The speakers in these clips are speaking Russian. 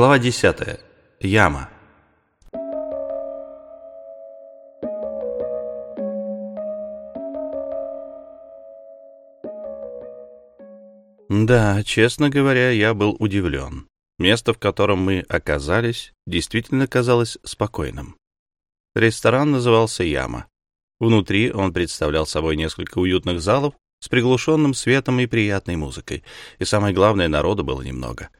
Глава 10. Яма. Да, честно говоря, я был удивлен. Место, в котором мы оказались, действительно казалось спокойным. Ресторан назывался «Яма». Внутри он представлял собой несколько уютных залов с приглушенным светом и приятной музыкой. И самое главное, народу было немного.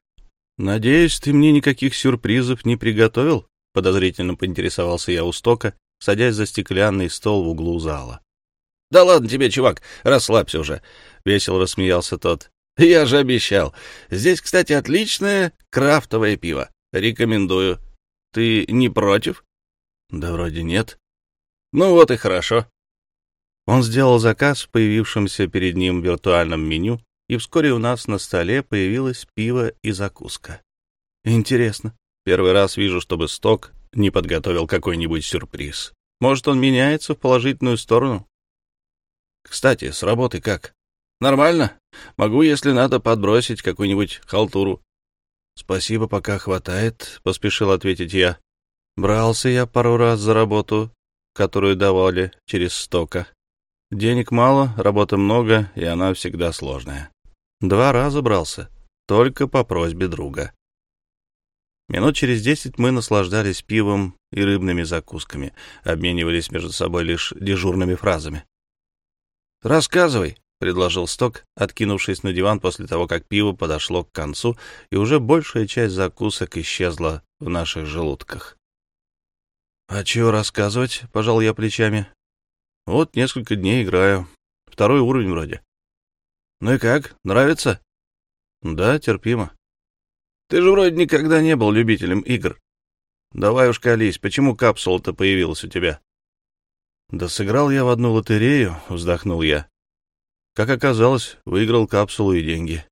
«Надеюсь, ты мне никаких сюрпризов не приготовил?» — подозрительно поинтересовался я у Стока, садясь за стеклянный стол в углу зала. «Да ладно тебе, чувак, расслабься уже», — весело рассмеялся тот. «Я же обещал. Здесь, кстати, отличное крафтовое пиво. Рекомендую. Ты не против?» «Да вроде нет». «Ну вот и хорошо». Он сделал заказ в появившемся перед ним виртуальном меню, и вскоре у нас на столе появилось пиво и закуска. Интересно. Первый раз вижу, чтобы Сток не подготовил какой-нибудь сюрприз. Может, он меняется в положительную сторону? Кстати, с работы как? Нормально. Могу, если надо, подбросить какую-нибудь халтуру. Спасибо, пока хватает, — поспешил ответить я. Брался я пару раз за работу, которую давали через стока. Денег мало, работы много, и она всегда сложная. Два раза брался, только по просьбе друга. Минут через десять мы наслаждались пивом и рыбными закусками, обменивались между собой лишь дежурными фразами. «Рассказывай», — предложил Сток, откинувшись на диван после того, как пиво подошло к концу, и уже большая часть закусок исчезла в наших желудках. «А чего рассказывать?» — пожал я плечами. «Вот несколько дней играю. Второй уровень вроде». «Ну и как? Нравится?» «Да, терпимо». «Ты же вроде никогда не был любителем игр». «Давай уж колись, почему капсула-то появилась у тебя?» «Да сыграл я в одну лотерею», — вздохнул я. Как оказалось, выиграл капсулу и деньги.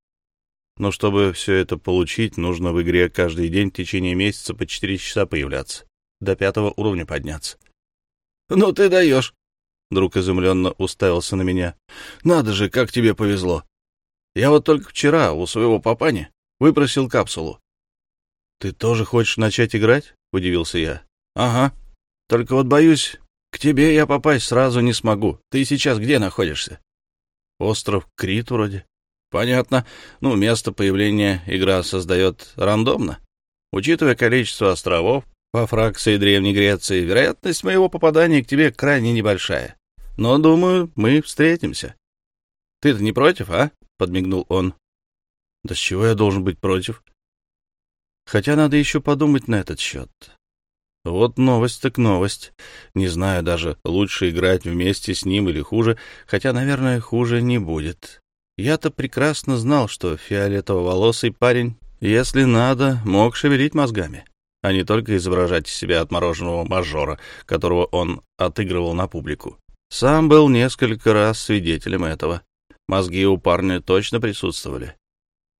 Но чтобы все это получить, нужно в игре каждый день в течение месяца по четыре часа появляться до пятого уровня подняться. — Ну ты даешь! — друг изумленно уставился на меня. — Надо же, как тебе повезло! Я вот только вчера у своего папани выпросил капсулу. — Ты тоже хочешь начать играть? — удивился я. — Ага. Только вот боюсь, к тебе я попасть сразу не смогу. Ты сейчас где находишься? — Остров Крит вроде. — Понятно. Ну, место появления игра создает рандомно. Учитывая количество островов, по фракции Древней Греции, вероятность моего попадания к тебе крайне небольшая. Но, думаю, мы встретимся. Ты-то не против, а? — подмигнул он. — Да с чего я должен быть против? Хотя надо еще подумать на этот счет. Вот новость так новость. Не знаю даже, лучше играть вместе с ним или хуже, хотя, наверное, хуже не будет. Я-то прекрасно знал, что фиолетово-волосый парень, если надо, мог шевелить мозгами а не только изображать из себя отмороженного мажора, которого он отыгрывал на публику. Сам был несколько раз свидетелем этого. Мозги у парня точно присутствовали.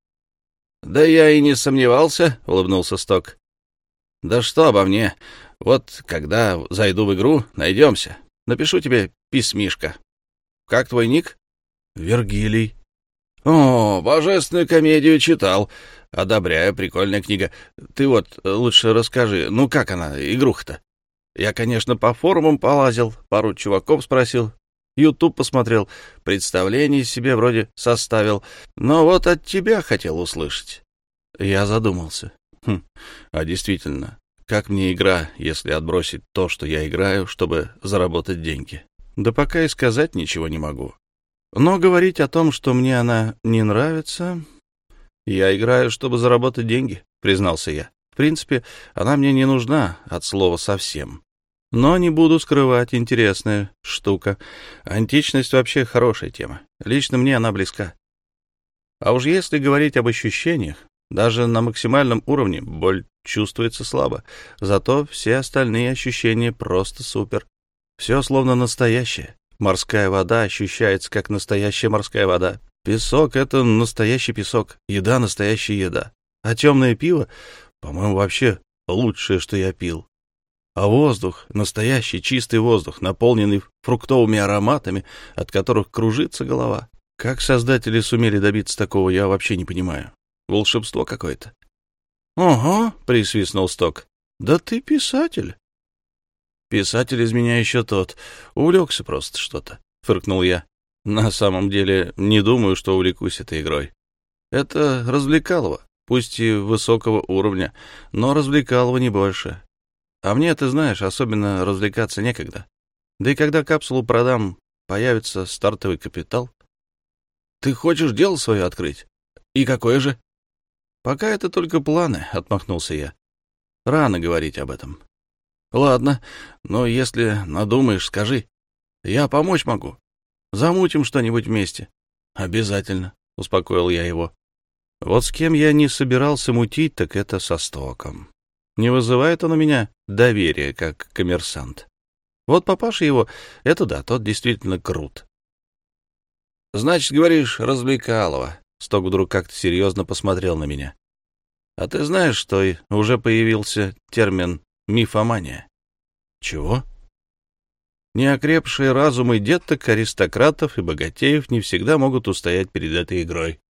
— Да я и не сомневался, — улыбнулся Сток. — Да что обо мне? Вот когда зайду в игру, найдемся. Напишу тебе письмишко. Как твой ник? — Вергилий. — О, божественную комедию читал. Одобряю, прикольная книга. Ты вот лучше расскажи, ну как она, игруха-то? Я, конечно, по форумам полазил, пару чуваков спросил, Ютуб посмотрел, представление себе вроде составил, но вот от тебя хотел услышать. Я задумался. Хм, а действительно, как мне игра, если отбросить то, что я играю, чтобы заработать деньги? Да пока и сказать ничего не могу. Но говорить о том, что мне она не нравится, «Я играю, чтобы заработать деньги», — признался я. «В принципе, она мне не нужна от слова совсем. Но не буду скрывать, интересная штука. Античность вообще хорошая тема. Лично мне она близка. А уж если говорить об ощущениях, даже на максимальном уровне боль чувствуется слабо, зато все остальные ощущения просто супер. Все словно настоящее. Морская вода ощущается как настоящая морская вода. Песок — это настоящий песок, еда — настоящая еда. А темное пиво, по-моему, вообще лучшее, что я пил. А воздух — настоящий чистый воздух, наполненный фруктовыми ароматами, от которых кружится голова. Как создатели сумели добиться такого, я вообще не понимаю. Волшебство какое-то. Ого, присвистнул Сток. Да ты писатель. Писатель из меня еще тот. Увлекся просто что-то, фыркнул я. На самом деле, не думаю, что увлекусь этой игрой. Это развлекалово, пусть и высокого уровня, но развлекалово не больше. А мне, ты знаешь, особенно развлекаться некогда. Да и когда капсулу продам, появится стартовый капитал. Ты хочешь дело свое открыть? И какое же? Пока это только планы, — отмахнулся я. Рано говорить об этом. Ладно, но если надумаешь, скажи. Я помочь могу. Замутим что-нибудь вместе. Обязательно, — успокоил я его. Вот с кем я не собирался мутить, так это со Стоком. Не вызывает он у меня доверия, как коммерсант. Вот папаша его, это да, тот действительно крут. — Значит, говоришь, развлекалово. Сток вдруг как-то серьезно посмотрел на меня. — А ты знаешь, что уже появился термин «мифомания»? — Чего? Неокрепшие разумы деток, аристократов и богатеев не всегда могут устоять перед этой игрой.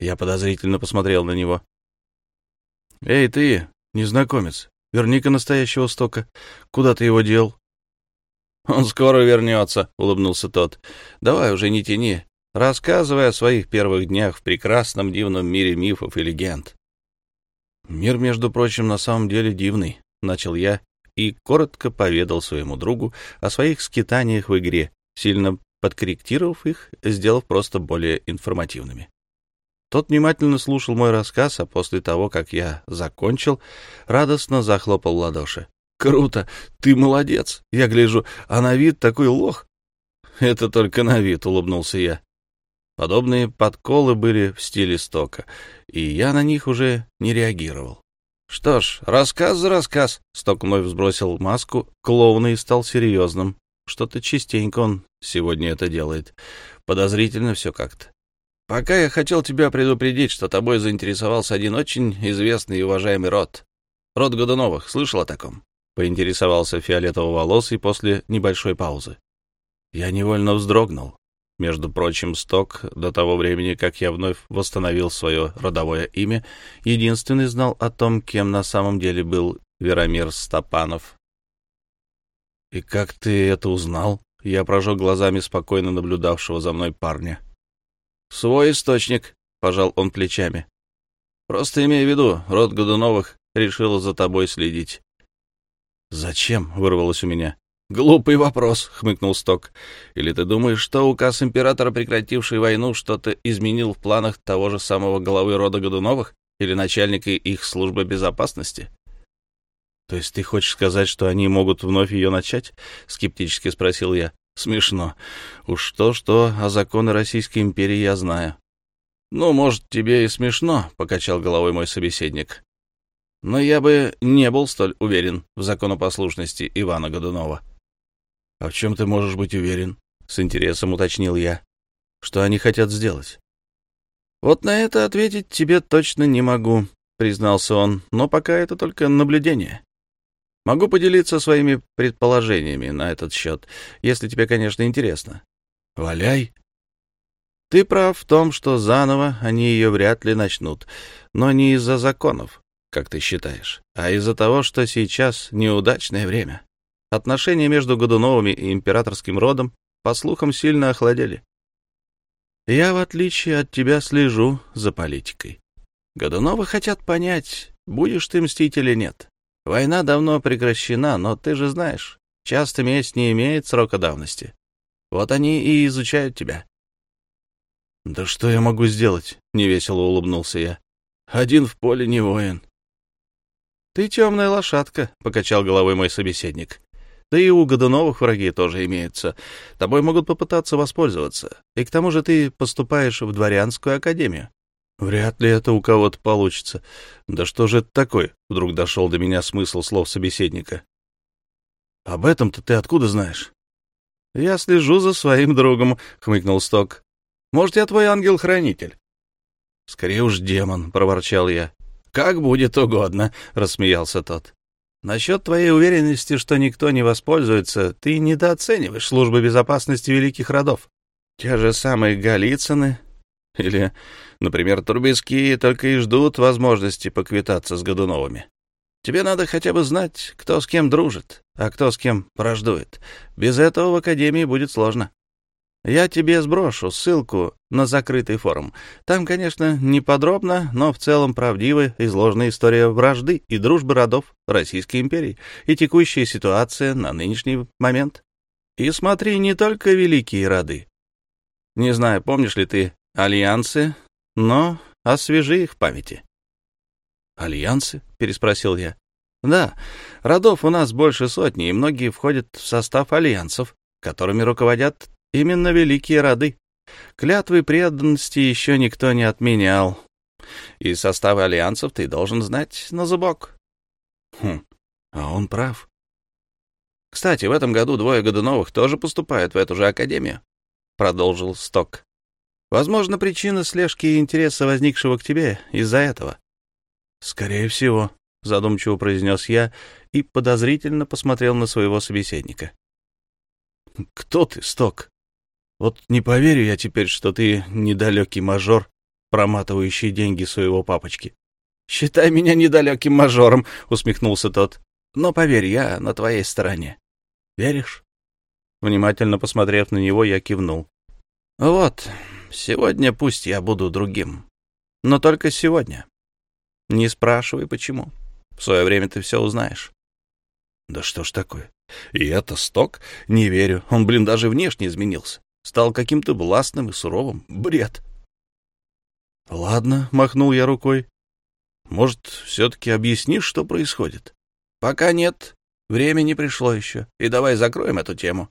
Я подозрительно посмотрел на него. — Эй, ты, Незнакомец, верни-ка настоящего стока. Куда ты его дел? Он скоро вернется, улыбнулся тот. Давай уже не тяни. Рассказывай о своих первых днях в прекрасном дивном мире мифов и легенд. Мир, между прочим, на самом деле дивный, начал я и коротко поведал своему другу о своих скитаниях в игре, сильно подкорректировав их, сделав просто более информативными. Тот внимательно слушал мой рассказ, а после того, как я закончил, радостно захлопал в ладоши. «Круто! Ты молодец! Я гляжу, а на вид такой лох!» «Это только на вид», — улыбнулся я. Подобные подколы были в стиле Стока, и я на них уже не реагировал. Что ж, рассказ за рассказ. Сток вновь сбросил маску клоуна и стал серьезным. Что-то частенько он сегодня это делает. Подозрительно все как-то. Пока я хотел тебя предупредить, что тобой заинтересовался один очень известный и уважаемый род. Род Годуновых. Слышал о таком? Поинтересовался фиолетово-волосый после небольшой паузы. Я невольно вздрогнул. Между прочим, Сток, до того времени, как я вновь восстановил свое родовое имя, единственный знал о том, кем на самом деле был Веромир Стопанов. «И как ты это узнал?» Я прожег глазами спокойно наблюдавшего за мной парня. Свой источник, пожал он плечами. Просто имей в виду, род Годуновых решил за тобой следить. Зачем? вырвалось у меня. Глупый вопрос, хмыкнул Сток. Или ты думаешь, что указ императора, прекративший войну, что-то изменил в планах того же самого главы рода Годуновых или начальника их службы безопасности? То есть ты хочешь сказать, что они могут вновь ее начать? скептически спросил я. Смешно. Уж то-что, а законы Российской империи я знаю. Ну, может, тебе и смешно, — покачал головой мой собеседник. Но я бы не был столь уверен в законопослушности Ивана Годунова. — А в чем ты можешь быть уверен? — с интересом уточнил я. — Что они хотят сделать? — Вот на это ответить тебе точно не могу, — признался он, — но пока это только наблюдение. Могу поделиться своими предположениями на этот счет, если тебе, конечно, интересно. Валяй. Ты прав в том, что заново они ее вряд ли начнут, но не из-за законов, как ты считаешь, а из-за того, что сейчас неудачное время. Отношения между Годуновыми и императорским родом, по слухам, сильно охладели. Я, в отличие от тебя, слежу за политикой. Годуновы хотят понять, будешь ты мстить или нет. Война давно прекращена, но ты же знаешь, часто месть не имеет срока давности. Вот они и изучают тебя. — Да что я могу сделать? — невесело улыбнулся я. — Один в поле не воин. — Ты темная лошадка, — покачал головой мой собеседник. — Да и у Годуновых враги тоже имеются. Тобой могут попытаться воспользоваться. И к тому же ты поступаешь в дворянскую академию. Вряд ли это у кого-то получится. Да что же это такое? Вдруг дошел до меня смысл слов собеседника. Об этом-то ты откуда знаешь? Я слежу за своим другом, хмыкнул Сток. Может, я твой ангел-хранитель? Скорее уж демон, проворчал я. Как будет угодно, рассмеялся тот. Насчет твоей уверенности, что никто не воспользуется, ты недооцениваешь службу безопасности великих родов. Те же самые Голицыны, Или, например, Турбецкие только и ждут возможности поквитаться с Годуновыми. Тебе надо хотя бы знать, кто с кем дружит, а кто с кем враждует. Без этого в Академии будет сложно. Я тебе сброшу ссылку на закрытый форум. Там, конечно, не подробно, но в целом правдиво изложена история вражды и дружбы родов Российской империи и текущая ситуация на нынешний момент. И смотри не только великие роды. Не знаю, помнишь ли ты альянсы, но освежи их в памяти. «Альянсы?» — переспросил я. «Да, родов у нас больше сотни, и многие входят в состав альянсов, которыми руководят именно великие роды. Клятвы преданности еще никто не отменял. И составы альянсов ты должен знать на зубок». «Хм, а он прав». «Кстати, в этом году двое Годуновых тоже поступают в эту же академию», — продолжил Сток. «Возможно, причина слежки и интереса возникшего к тебе из-за этого». «Скорее всего», — задумчиво произнес я и подозрительно посмотрел на своего собеседника. «Кто ты, Сток? Вот не поверю я теперь, что ты недалекий мажор, проматывающий деньги своего папочки». «Считай меня недалеким мажором», — усмехнулся тот. «Но поверь, я на твоей стороне. Веришь?» Внимательно посмотрев на него, я кивнул. «Вот, сегодня пусть я буду другим. Но только сегодня. Не спрашивай, почему. В свое время ты все узнаешь. Да что ж такое? И это сток? Не верю. Он, блин, даже внешне изменился. Стал каким-то властным и суровым. Бред. Ладно, махнул я рукой. Может, все-таки объяснишь, что происходит? Пока нет. Время не пришло еще. И давай закроем эту тему.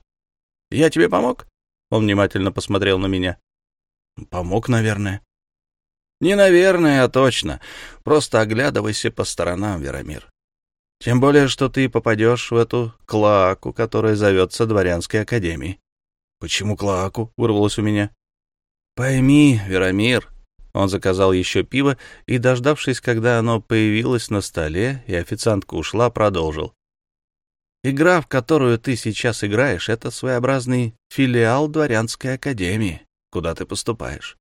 Я тебе помог? Он внимательно посмотрел на меня. Помог, наверное. Не наверное, а точно. Просто оглядывайся по сторонам, Веромир. Тем более, что ты попадешь в эту клаку, которая зовется Дворянской академией. Почему клаку? Вырвалось у меня. Пойми, Веромир. Он заказал еще пиво и, дождавшись, когда оно появилось на столе, и официантка ушла, продолжил. Игра, в которую ты сейчас играешь, это своеобразный филиал Дворянской академии, куда ты поступаешь.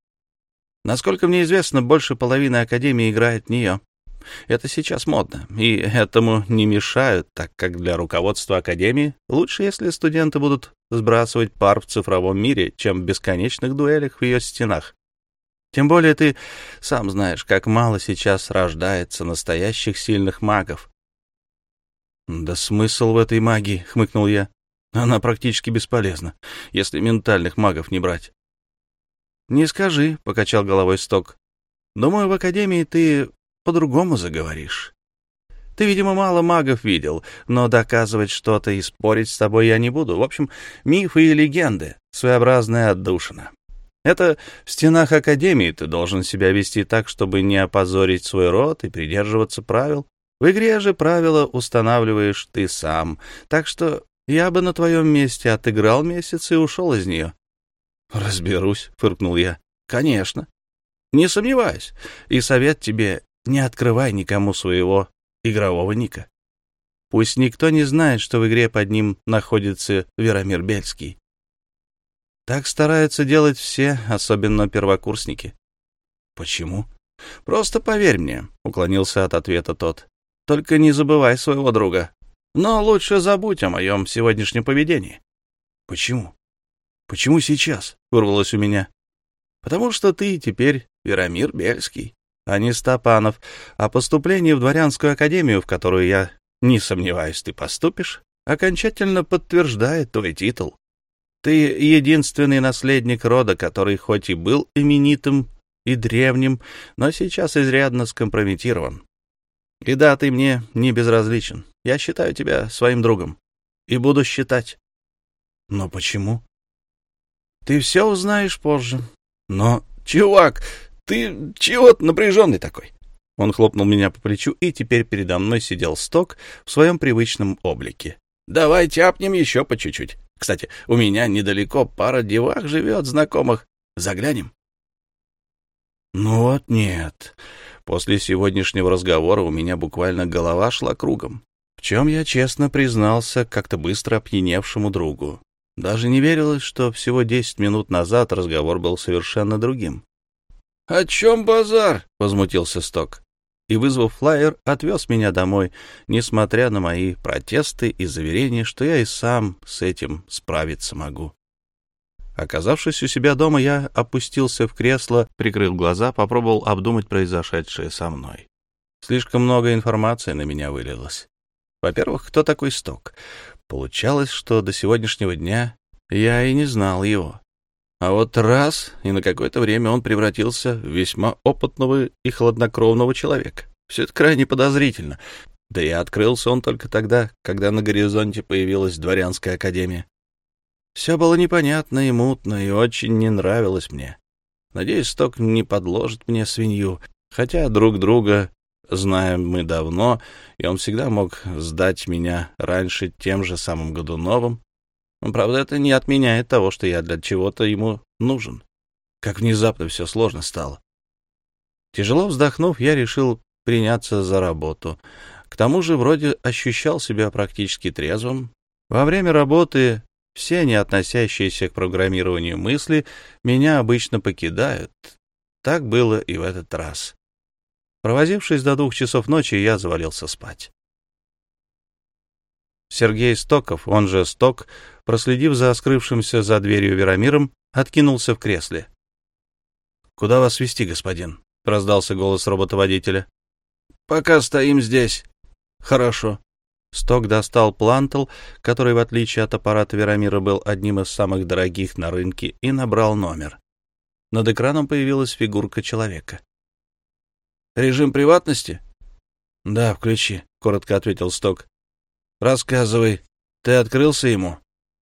Насколько мне известно, больше половины Академии играет нее. Это сейчас модно, и этому не мешают, так как для руководства Академии лучше, если студенты будут сбрасывать пар в цифровом мире, чем в бесконечных дуэлях в ее стенах. Тем более ты сам знаешь, как мало сейчас рождается настоящих сильных магов. «Да смысл в этой магии», — хмыкнул я. «Она практически бесполезна, если ментальных магов не брать. «Не скажи», — покачал головой Сток. «Думаю, в Академии ты по-другому заговоришь. Ты, видимо, мало магов видел, но доказывать что-то и спорить с тобой я не буду. В общем, мифы и легенды — своеобразная отдушина. Это в стенах Академии ты должен себя вести так, чтобы не опозорить свой род и придерживаться правил. В игре же правила устанавливаешь ты сам, так что я бы на твоем месте отыграл месяц и ушел из нее. «Разберусь», — фыркнул я. «Конечно. Не сомневаюсь. И совет тебе — не открывай никому своего игрового ника. Пусть никто не знает, что в игре под ним находится Веромир Бельский. Так стараются делать все, особенно первокурсники. Почему? Просто поверь мне, уклонился от ответа тот. Только не забывай своего друга. Но лучше забудь о моем сегодняшнем поведении. Почему? «Почему сейчас?» — вырвалось у меня. «Потому что ты теперь Веромир Бельский, а не Стопанов, а поступление в дворянскую академию, в которую я, не сомневаюсь, ты поступишь, окончательно подтверждает твой титул. Ты единственный наследник рода, который хоть и был именитым и древним, но сейчас изрядно скомпрометирован. И да, ты мне не безразличен. Я считаю тебя своим другом. И буду считать. Но почему? Ты все узнаешь позже. Но, чувак, ты чего-то напряженный такой. Он хлопнул меня по плечу, и теперь передо мной сидел Сток в своем привычном облике. «Давай тяпнем еще по чуть-чуть. Кстати, у меня недалеко пара девах живет, знакомых. Заглянем?» «Ну вот нет. После сегодняшнего разговора у меня буквально голова шла кругом, в чем я честно признался как-то быстро опьяневшему другу. Даже не верилось, что всего десять минут назад разговор был совершенно другим. «О чем базар?» — возмутился Сток. И, вызвав флайер, отвез меня домой, несмотря на мои протесты и заверения, что я и сам с этим справиться могу. Оказавшись у себя дома, я опустился в кресло, прикрыл глаза, попробовал обдумать произошедшее со мной. Слишком много информации на меня вылилось. Во-первых, кто такой Сток? Получалось, что до сегодняшнего дня я и не знал его. А вот раз, и на какое-то время он превратился в весьма опытного и хладнокровного человека. Все это крайне подозрительно. Да и открылся он только тогда, когда на горизонте появилась дворянская академия. Все было непонятно и мутно, и очень не нравилось мне. Надеюсь, Сток не подложит мне свинью, хотя друг друга знаем мы давно, и он всегда мог сдать меня раньше тем же самым Годуновым. Правда, это не отменяет того, что я для чего-то ему нужен. Как внезапно все сложно стало. Тяжело вздохнув, я решил приняться за работу. К тому же вроде ощущал себя практически трезвым. Во время работы все не относящиеся к программированию мысли меня обычно покидают. Так было и в этот раз. Провозившись до двух часов ночи, я завалился спать. Сергей Стоков, он же Сток, проследив за скрывшимся за дверью Верамиром, откинулся в кресле. — Куда вас вести, господин? — раздался голос робота-водителя. — Пока стоим здесь. — Хорошо. Сток достал плантл, который, в отличие от аппарата Верамира, был одним из самых дорогих на рынке, и набрал номер. Над экраном появилась фигурка человека. Режим приватности? — Да, включи, — коротко ответил Сток. — Рассказывай. Ты открылся ему?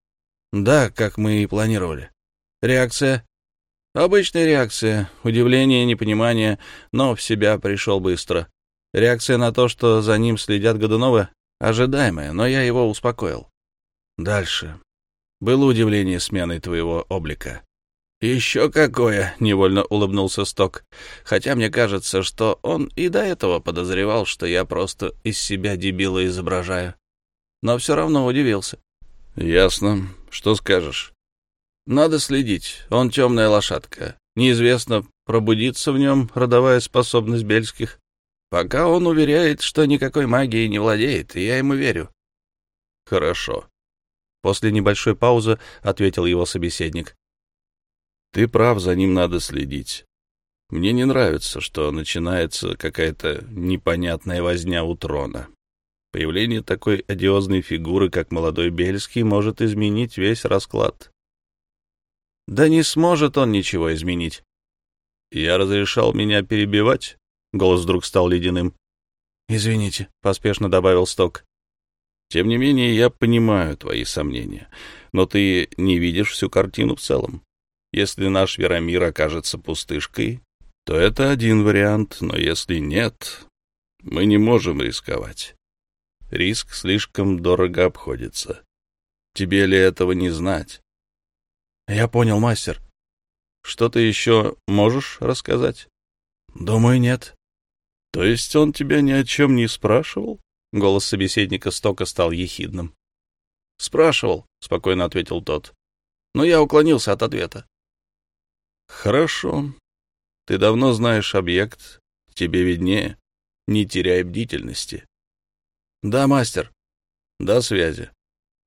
— Да, как мы и планировали. Реакция? — Обычная реакция. Удивление, непонимание, но в себя пришел быстро. Реакция на то, что за ним следят Годуновы, ожидаемая, но я его успокоил. Дальше. Было удивление сменой твоего облика. «Еще какое!» — невольно улыбнулся Сток. «Хотя мне кажется, что он и до этого подозревал, что я просто из себя дебила изображаю. Но все равно удивился». «Ясно. Что скажешь?» «Надо следить. Он темная лошадка. Неизвестно, пробудится в нем родовая способность Бельских. Пока он уверяет, что никакой магией не владеет, и я ему верю». «Хорошо». После небольшой паузы ответил его собеседник. Ты прав, за ним надо следить. Мне не нравится, что начинается какая-то непонятная возня у трона. Появление такой одиозной фигуры, как молодой Бельский, может изменить весь расклад. Да не сможет он ничего изменить. Я разрешал меня перебивать. Голос вдруг стал ледяным. Извините, поспешно добавил Сток. Тем не менее, я понимаю твои сомнения, но ты не видишь всю картину в целом. Если наш Веромир окажется пустышкой, то это один вариант, но если нет, мы не можем рисковать. Риск слишком дорого обходится. Тебе ли этого не знать? — Я понял, мастер. Что ты еще можешь рассказать? — Думаю, нет. — То есть он тебя ни о чем не спрашивал? Голос собеседника Стока стал ехидным. — Спрашивал, — спокойно ответил тот. — Но я уклонился от ответа. Хорошо. Ты давно знаешь объект, тебе виднее. Не теряй бдительности. Да, мастер. До связи.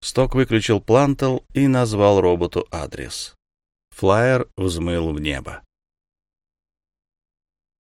Сток выключил плантел и назвал роботу адрес. Флайер взмыл в небо.